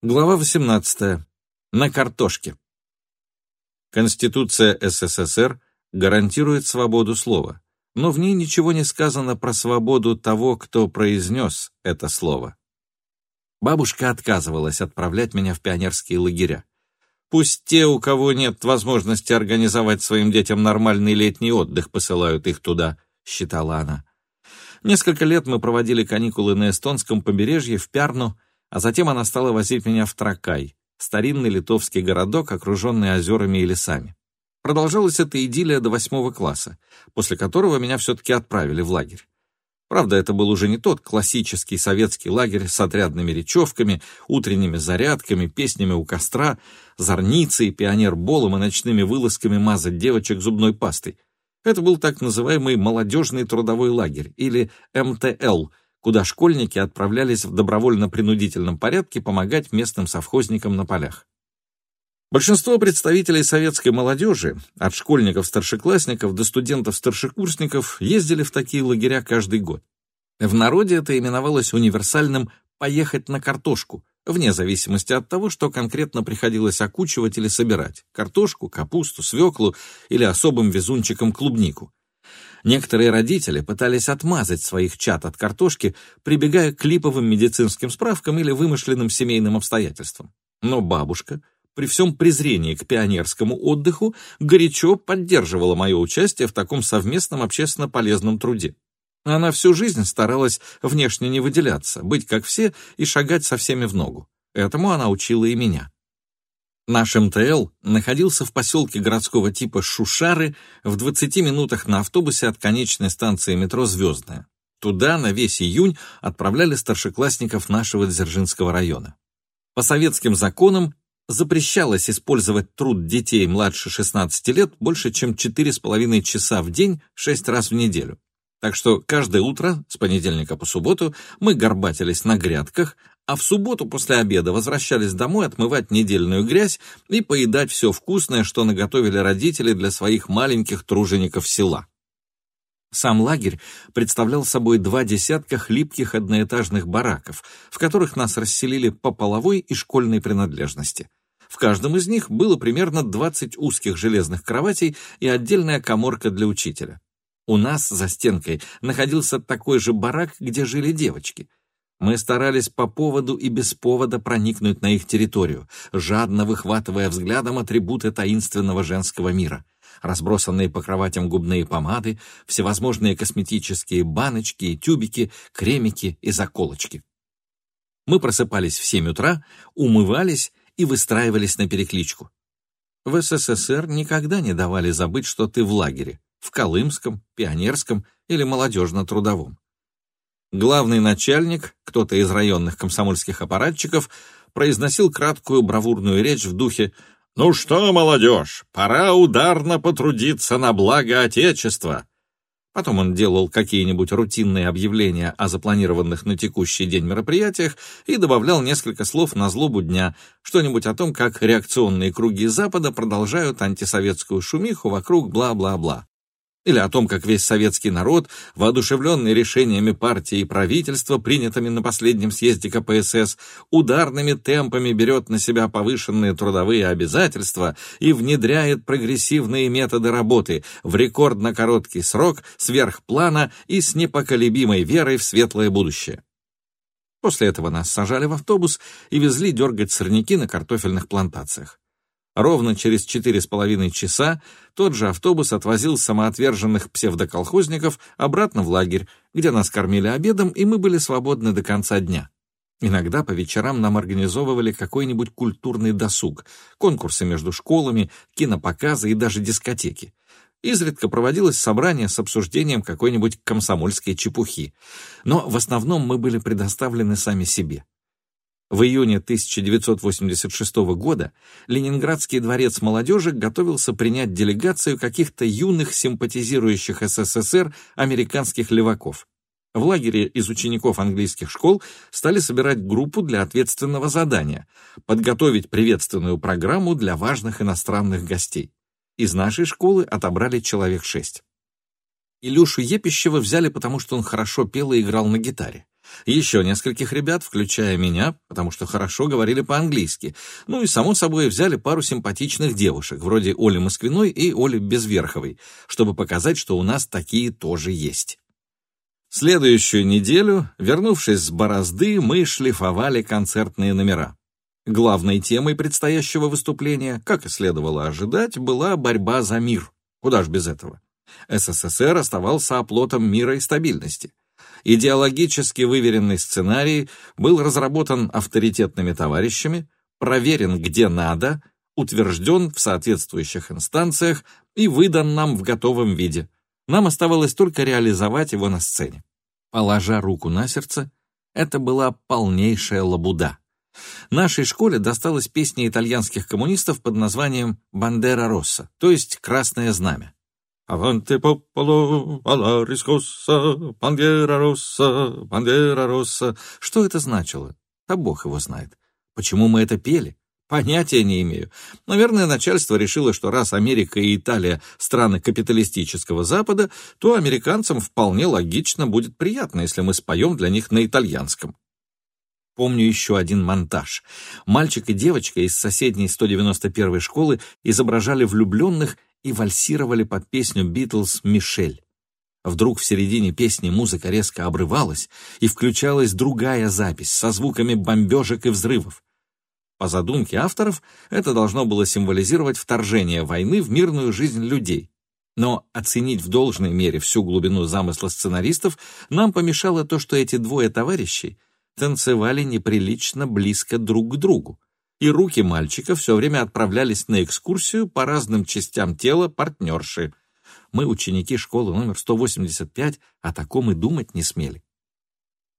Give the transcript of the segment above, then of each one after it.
Глава 18. На картошке. Конституция СССР гарантирует свободу слова, но в ней ничего не сказано про свободу того, кто произнес это слово. Бабушка отказывалась отправлять меня в пионерские лагеря. Пусть те, у кого нет возможности организовать своим детям нормальный летний отдых, посылают их туда, считала она. Несколько лет мы проводили каникулы на эстонском побережье в Пярну, а затем она стала возить меня в Тракай, старинный литовский городок, окруженный озерами и лесами. Продолжалась эта идиллия до восьмого класса, после которого меня все-таки отправили в лагерь. Правда, это был уже не тот классический советский лагерь с отрядными речевками, утренними зарядками, песнями у костра, зорницей, пионерболом и ночными вылазками мазать девочек зубной пастой. Это был так называемый молодежный трудовой лагерь, или МТЛ — куда школьники отправлялись в добровольно-принудительном порядке помогать местным совхозникам на полях. Большинство представителей советской молодежи, от школьников-старшеклассников до студентов-старшекурсников, ездили в такие лагеря каждый год. В народе это именовалось универсальным «поехать на картошку», вне зависимости от того, что конкретно приходилось окучивать или собирать – картошку, капусту, свеклу или особым везунчиком клубнику. Некоторые родители пытались отмазать своих чад от картошки, прибегая к липовым медицинским справкам или вымышленным семейным обстоятельствам. Но бабушка, при всем презрении к пионерскому отдыху, горячо поддерживала мое участие в таком совместном общественно полезном труде. Она всю жизнь старалась внешне не выделяться, быть как все и шагать со всеми в ногу. Этому она учила и меня. Наш МТЛ находился в поселке городского типа Шушары в 20 минутах на автобусе от конечной станции метро «Звездная». Туда на весь июнь отправляли старшеклассников нашего Дзержинского района. По советским законам запрещалось использовать труд детей младше 16 лет больше, чем 4,5 часа в день 6 раз в неделю. Так что каждое утро, с понедельника по субботу, мы горбатились на грядках, а в субботу после обеда возвращались домой отмывать недельную грязь и поедать все вкусное, что наготовили родители для своих маленьких тружеников села. Сам лагерь представлял собой два десятка хлипких одноэтажных бараков, в которых нас расселили по половой и школьной принадлежности. В каждом из них было примерно 20 узких железных кроватей и отдельная коморка для учителя. У нас за стенкой находился такой же барак, где жили девочки — мы старались по поводу и без повода проникнуть на их территорию, жадно выхватывая взглядом атрибуты таинственного женского мира. Разбросанные по кроватям губные помады, всевозможные косметические баночки и тюбики, кремики и заколочки. Мы просыпались в 7 утра, умывались и выстраивались на перекличку. В СССР никогда не давали забыть, что ты в лагере, в Колымском, Пионерском или Молодежно-трудовом. Главный начальник, кто-то из районных комсомольских аппаратчиков, произносил краткую бравурную речь в духе «Ну что, молодежь, пора ударно потрудиться на благо Отечества». Потом он делал какие-нибудь рутинные объявления о запланированных на текущий день мероприятиях и добавлял несколько слов на злобу дня, что-нибудь о том, как реакционные круги Запада продолжают антисоветскую шумиху вокруг бла-бла-бла или о том, как весь советский народ, воодушевленный решениями партии и правительства, принятыми на последнем съезде КПСС, ударными темпами берет на себя повышенные трудовые обязательства и внедряет прогрессивные методы работы в рекордно короткий срок, сверх плана и с непоколебимой верой в светлое будущее. После этого нас сажали в автобус и везли дергать сорняки на картофельных плантациях. Ровно через четыре с половиной часа тот же автобус отвозил самоотверженных псевдоколхозников обратно в лагерь, где нас кормили обедом, и мы были свободны до конца дня. Иногда по вечерам нам организовывали какой-нибудь культурный досуг, конкурсы между школами, кинопоказы и даже дискотеки. Изредка проводилось собрание с обсуждением какой-нибудь комсомольской чепухи. Но в основном мы были предоставлены сами себе. В июне 1986 года Ленинградский дворец молодежи готовился принять делегацию каких-то юных симпатизирующих СССР американских леваков. В лагере из учеников английских школ стали собирать группу для ответственного задания — подготовить приветственную программу для важных иностранных гостей. Из нашей школы отобрали человек шесть. Илюшу Епищева взяли, потому что он хорошо пел и играл на гитаре. Еще нескольких ребят, включая меня, потому что хорошо говорили по-английски. Ну и, само собой, взяли пару симпатичных девушек, вроде Оли Москвиной и Оли Безверховой, чтобы показать, что у нас такие тоже есть. Следующую неделю, вернувшись с борозды, мы шлифовали концертные номера. Главной темой предстоящего выступления, как и следовало ожидать, была борьба за мир. Куда ж без этого? СССР оставался оплотом мира и стабильности. Идеологически выверенный сценарий был разработан авторитетными товарищами, проверен где надо, утвержден в соответствующих инстанциях и выдан нам в готовом виде. Нам оставалось только реализовать его на сцене. Положа руку на сердце, это была полнейшая лабуда. Нашей школе досталась песня итальянских коммунистов под названием «Бандера Росса», то есть «Красное знамя». «Аванте пополо, ала рискоса, бандера росса, бандера росса». Что это значило? А бог его знает. Почему мы это пели? Понятия не имею. Наверное, начальство решило, что раз Америка и Италия — страны капиталистического Запада, то американцам вполне логично будет приятно, если мы споем для них на итальянском. Помню еще один монтаж. Мальчик и девочка из соседней 191-й школы изображали влюбленных и вальсировали под песню «Битлз» «Мишель». Вдруг в середине песни музыка резко обрывалась, и включалась другая запись со звуками бомбежек и взрывов. По задумке авторов, это должно было символизировать вторжение войны в мирную жизнь людей. Но оценить в должной мере всю глубину замысла сценаристов нам помешало то, что эти двое товарищей танцевали неприлично близко друг к другу и руки мальчика все время отправлялись на экскурсию по разным частям тела партнерши. Мы, ученики школы номер 185, о таком и думать не смели.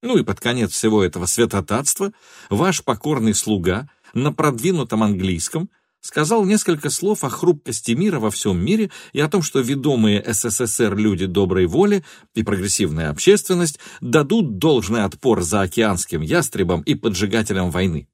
Ну и под конец всего этого святотатства ваш покорный слуга на продвинутом английском сказал несколько слов о хрупкости мира во всем мире и о том, что ведомые СССР люди доброй воли и прогрессивная общественность дадут должный отпор за океанским ястребам и поджигателям войны.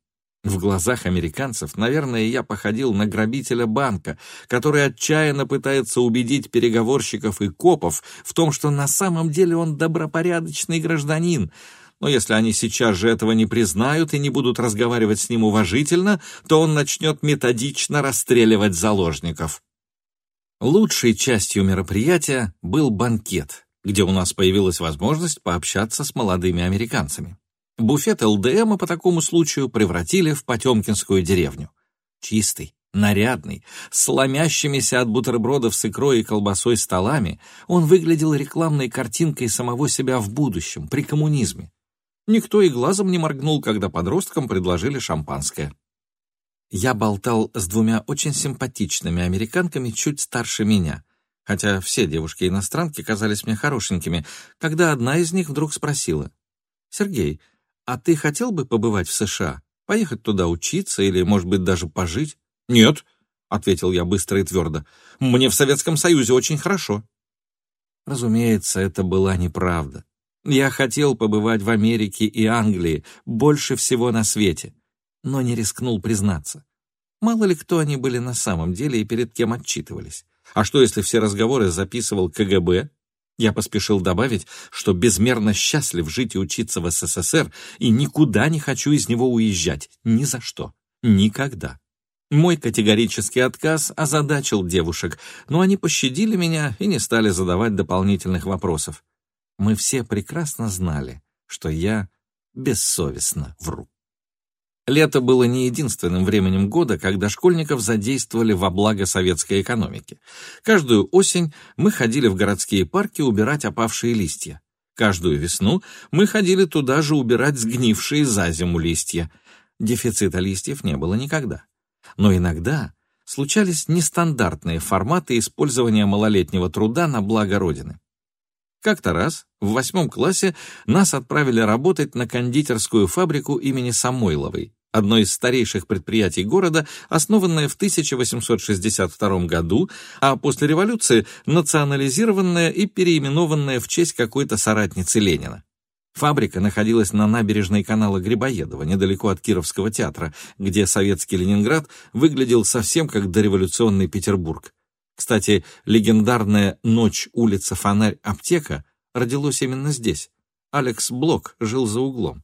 В глазах американцев, наверное, я походил на грабителя банка, который отчаянно пытается убедить переговорщиков и копов в том, что на самом деле он добропорядочный гражданин. Но если они сейчас же этого не признают и не будут разговаривать с ним уважительно, то он начнет методично расстреливать заложников. Лучшей частью мероприятия был банкет, где у нас появилась возможность пообщаться с молодыми американцами. Буфет ЛДМа по такому случаю превратили в Потемкинскую деревню. Чистый, нарядный, с ломящимися от бутербродов с икрой и колбасой столами, он выглядел рекламной картинкой самого себя в будущем, при коммунизме. Никто и глазом не моргнул, когда подросткам предложили шампанское. Я болтал с двумя очень симпатичными американками чуть старше меня, хотя все девушки-иностранки казались мне хорошенькими, когда одна из них вдруг спросила, «Сергей, «А ты хотел бы побывать в США? Поехать туда учиться или, может быть, даже пожить?» «Нет», — ответил я быстро и твердо. «Мне в Советском Союзе очень хорошо». Разумеется, это была неправда. Я хотел побывать в Америке и Англии больше всего на свете, но не рискнул признаться. Мало ли кто они были на самом деле и перед кем отчитывались. А что, если все разговоры записывал КГБ я поспешил добавить, что безмерно счастлив жить и учиться в СССР и никуда не хочу из него уезжать. Ни за что. Никогда. Мой категорический отказ озадачил девушек, но они пощадили меня и не стали задавать дополнительных вопросов. Мы все прекрасно знали, что я бессовестно вру. Лето было не единственным временем года, когда школьников задействовали во благо советской экономики. Каждую осень мы ходили в городские парки убирать опавшие листья. Каждую весну мы ходили туда же убирать сгнившие за зиму листья. Дефицита листьев не было никогда. Но иногда случались нестандартные форматы использования малолетнего труда на благо Родины. Как-то раз, в восьмом классе, нас отправили работать на кондитерскую фабрику имени Самойловой, одно из старейших предприятий города, основанное в 1862 году, а после революции национализированное и переименованное в честь какой-то соратницы Ленина. Фабрика находилась на набережной канала Грибоедова, недалеко от Кировского театра, где советский Ленинград выглядел совсем как дореволюционный Петербург. Кстати, легендарная «Ночь, улица, фонарь, аптека» родилось именно здесь. Алекс Блок жил за углом.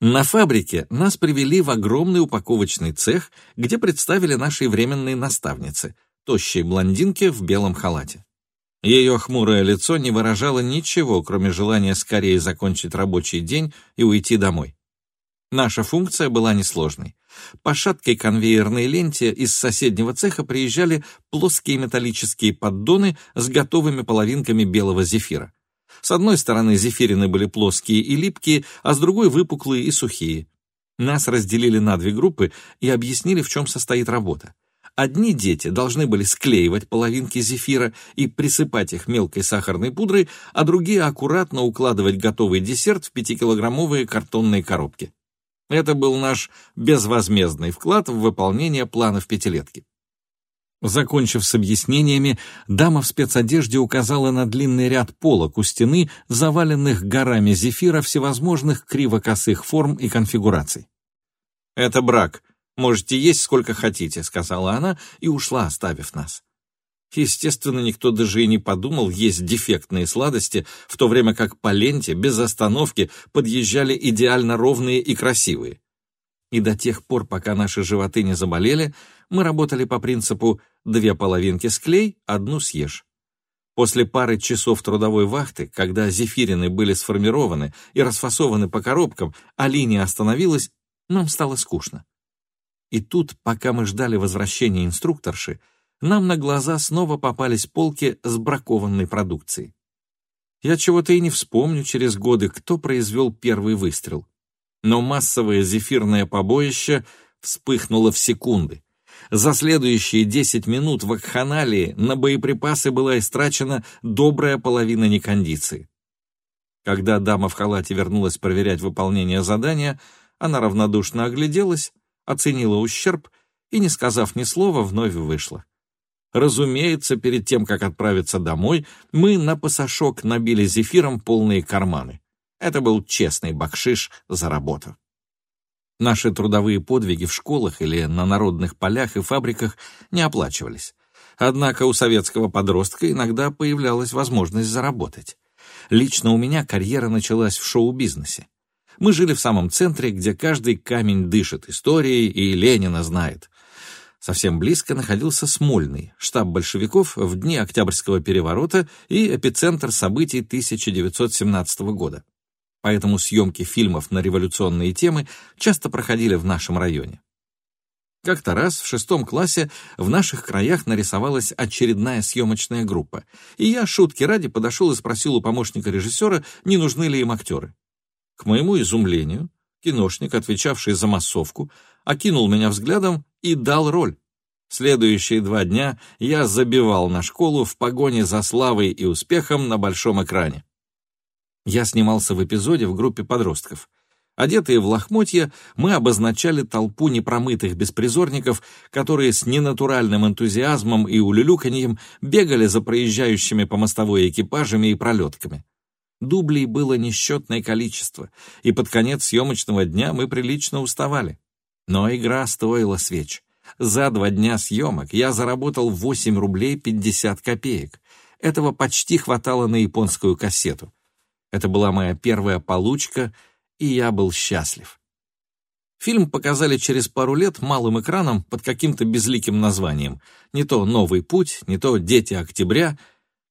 На фабрике нас привели в огромный упаковочный цех, где представили нашей временной наставницы, тощей блондинке в белом халате. Ее хмурое лицо не выражало ничего, кроме желания скорее закончить рабочий день и уйти домой. Наша функция была несложной. По шаткой конвейерной ленте из соседнего цеха приезжали плоские металлические поддоны с готовыми половинками белого зефира. С одной стороны зефирины были плоские и липкие, а с другой выпуклые и сухие. Нас разделили на две группы и объяснили, в чем состоит работа. Одни дети должны были склеивать половинки зефира и присыпать их мелкой сахарной пудрой, а другие аккуратно укладывать готовый десерт в пятикилограммовые картонные коробки. Это был наш безвозмездный вклад в выполнение планов пятилетки. Закончив с объяснениями, дама в спецодежде указала на длинный ряд полок у стены, заваленных горами зефира всевозможных криво-косых форм и конфигураций. «Это брак. Можете есть сколько хотите», — сказала она и ушла, оставив нас. Естественно, никто даже и не подумал есть дефектные сладости, в то время как по ленте, без остановки, подъезжали идеально ровные и красивые. И до тех пор, пока наши животы не заболели, мы работали по принципу «две половинки склей, одну съешь». После пары часов трудовой вахты, когда зефирины были сформированы и расфасованы по коробкам, а линия остановилась, нам стало скучно. И тут, пока мы ждали возвращения инструкторши, нам на глаза снова попались полки с бракованной продукцией. Я чего-то и не вспомню через годы, кто произвел первый выстрел. Но массовое зефирное побоище вспыхнуло в секунды. За следующие 10 минут в Акханалии на боеприпасы была истрачена добрая половина некондиции. Когда дама в халате вернулась проверять выполнение задания, она равнодушно огляделась, оценила ущерб и, не сказав ни слова, вновь вышла. Разумеется, перед тем, как отправиться домой, мы на пасашок набили зефиром полные карманы. Это был честный бакшиш за работу. Наши трудовые подвиги в школах или на народных полях и фабриках не оплачивались. Однако у советского подростка иногда появлялась возможность заработать. Лично у меня карьера началась в шоу-бизнесе. Мы жили в самом центре, где каждый камень дышит историей и Ленина знает. Совсем близко находился Смольный, штаб большевиков в дни Октябрьского переворота и эпицентр событий 1917 года. Поэтому съемки фильмов на революционные темы часто проходили в нашем районе. Как-то раз в шестом классе в наших краях нарисовалась очередная съемочная группа, и я, шутки ради, подошел и спросил у помощника режиссера, не нужны ли им актеры. К моему изумлению, киношник, отвечавший за массовку, окинул меня взглядом и дал роль. Следующие два дня я забивал на школу в погоне за славой и успехом на большом экране. Я снимался в эпизоде в группе подростков. Одетые в лохмотья, мы обозначали толпу непромытых беспризорников, которые с ненатуральным энтузиазмом и улюлюканьем бегали за проезжающими по мостовой экипажами и пролетками. Дублей было несчетное количество, и под конец съемочного дня мы прилично уставали. Но игра стоила свеч. За два дня съемок я заработал 8 рублей 50 копеек. Этого почти хватало на японскую кассету. Это была моя первая получка, и я был счастлив. Фильм показали через пару лет малым экраном под каким-то безликим названием. Не то «Новый путь», не то «Дети октября»,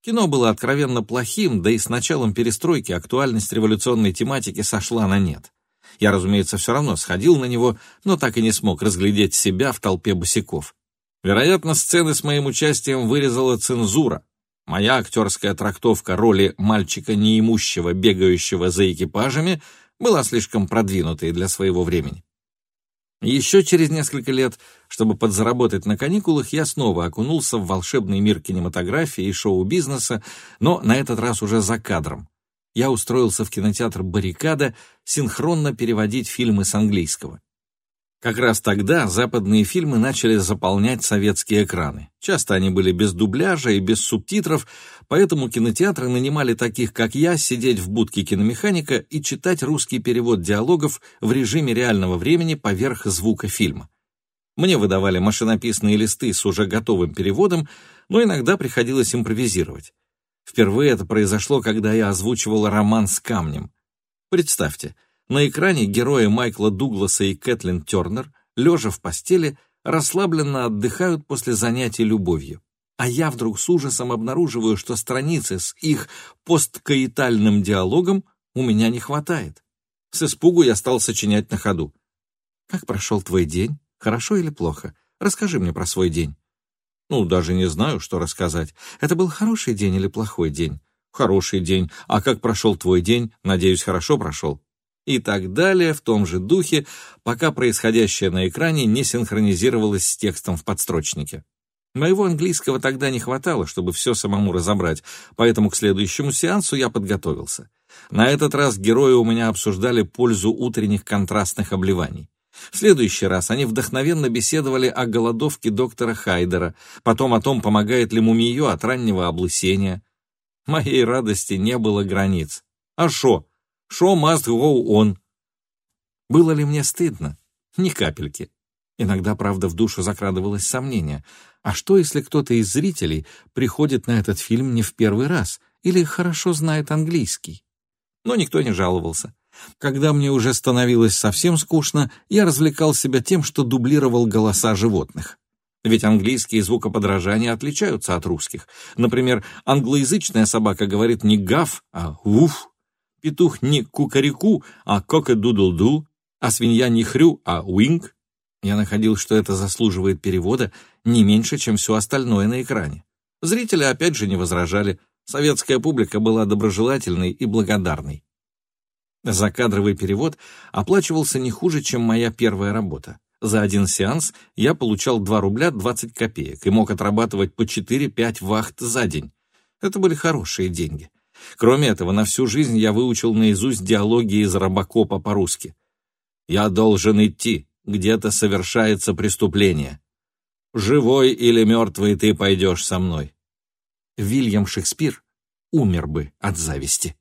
Кино было откровенно плохим, да и с началом перестройки актуальность революционной тематики сошла на нет. Я, разумеется, все равно сходил на него, но так и не смог разглядеть себя в толпе босиков. Вероятно, сцены с моим участием вырезала цензура. Моя актерская трактовка роли мальчика неимущего, бегающего за экипажами, была слишком продвинутой для своего времени. Еще через несколько лет, чтобы подзаработать на каникулах, я снова окунулся в волшебный мир кинематографии и шоу-бизнеса, но на этот раз уже за кадром. Я устроился в кинотеатр «Баррикада» синхронно переводить фильмы с английского. Как раз тогда западные фильмы начали заполнять советские экраны. Часто они были без дубляжа и без субтитров, поэтому кинотеатры нанимали таких, как я, сидеть в будке киномеханика и читать русский перевод диалогов в режиме реального времени поверх звука фильма. Мне выдавали машинописные листы с уже готовым переводом, но иногда приходилось импровизировать. Впервые это произошло, когда я озвучивал роман с камнем. Представьте, на экране герои Майкла Дугласа и Кэтлин Тернер, лежа в постели, расслабленно отдыхают после занятий любовью. А я вдруг с ужасом обнаруживаю, что страницы с их посткаитальным диалогом у меня не хватает. С испугу я стал сочинять на ходу. «Как прошел твой день? Хорошо или плохо? Расскажи мне про свой день». «Ну, даже не знаю, что рассказать. Это был хороший день или плохой день?» «Хороший день. А как прошел твой день? Надеюсь, хорошо прошел?» И так далее в том же духе, пока происходящее на экране не синхронизировалось с текстом в подстрочнике. Моего английского тогда не хватало, чтобы все самому разобрать, поэтому к следующему сеансу я подготовился. На этот раз герои у меня обсуждали пользу утренних контрастных обливаний. В следующий раз они вдохновенно беседовали о голодовке доктора Хайдера, потом о том, помогает ли мумию от раннего облысения. Моей радости не было границ. А шо? Шо must go on? Было ли мне стыдно? Ни капельки. Иногда, правда, в душу закрадывалось сомнение. А что, если кто-то из зрителей приходит на этот фильм не в первый раз или хорошо знает английский? Но никто не жаловался. Когда мне уже становилось совсем скучно, я развлекал себя тем, что дублировал голоса животных. Ведь английские звукоподражания отличаются от русских. Например, англоязычная собака говорит не гав, а уф. Петух не кукареку, а кока-дудл-ду, а свинья не хрю, а уинг. Я находил, что это заслуживает перевода не меньше, чем все остальное на экране. Зрители опять же не возражали. Советская публика была доброжелательной и благодарной. Закадровый перевод оплачивался не хуже, чем моя первая работа. За один сеанс я получал 2 рубля 20 копеек и мог отрабатывать по 4-5 вахт за день. Это были хорошие деньги. Кроме этого, на всю жизнь я выучил наизусть диалоги из Робокопа по-русски. «Я должен идти. Где-то совершается преступление. Живой или мертвый ты пойдешь со мной». Вильям Шекспир умер бы от зависти.